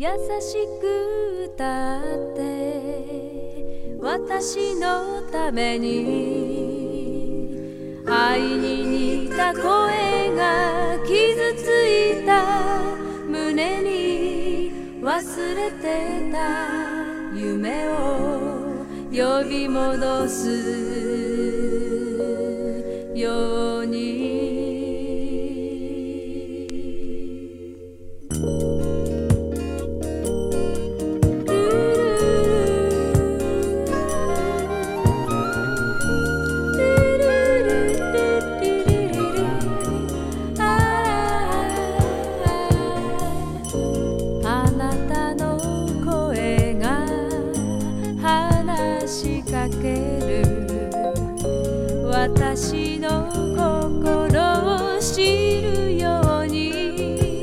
優しく歌って私のために愛に似た声が傷ついた胸に忘れてた夢を呼び戻すよ私の心を知るように。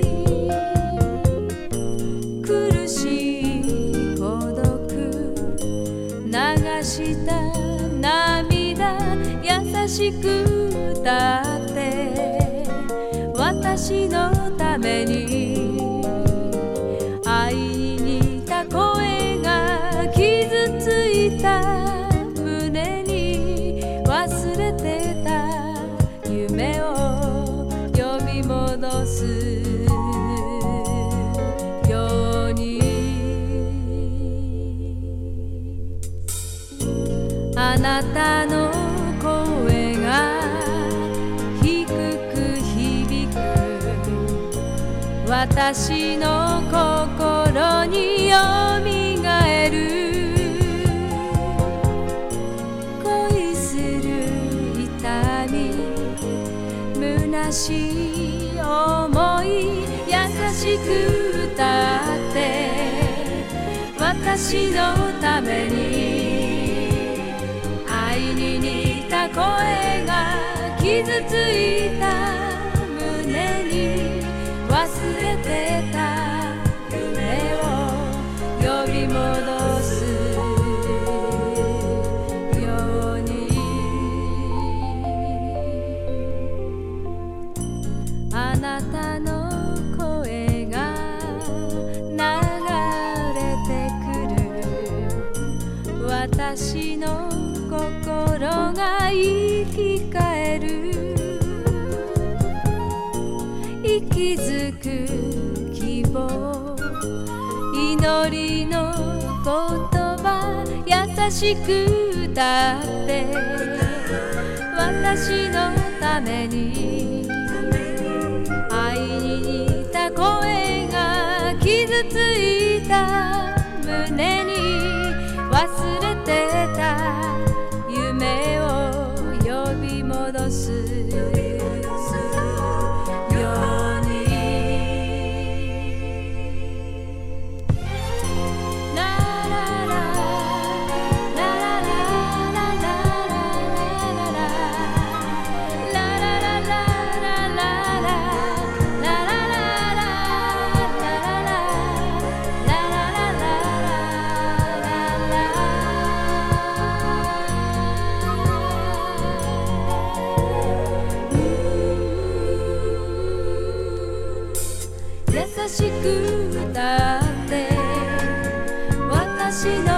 苦しい孤独。流した涙。優しく歌って。私のために。愛に似た声が傷ついた。あなたの声が低く響く。私の心によみがえる。恋する痛み虚しい思い。しく歌って私のために愛に似た声が傷ついた。私の心が生き返る。息づく希望。祈りの言葉優しく歌って。私のために優しく歌って私の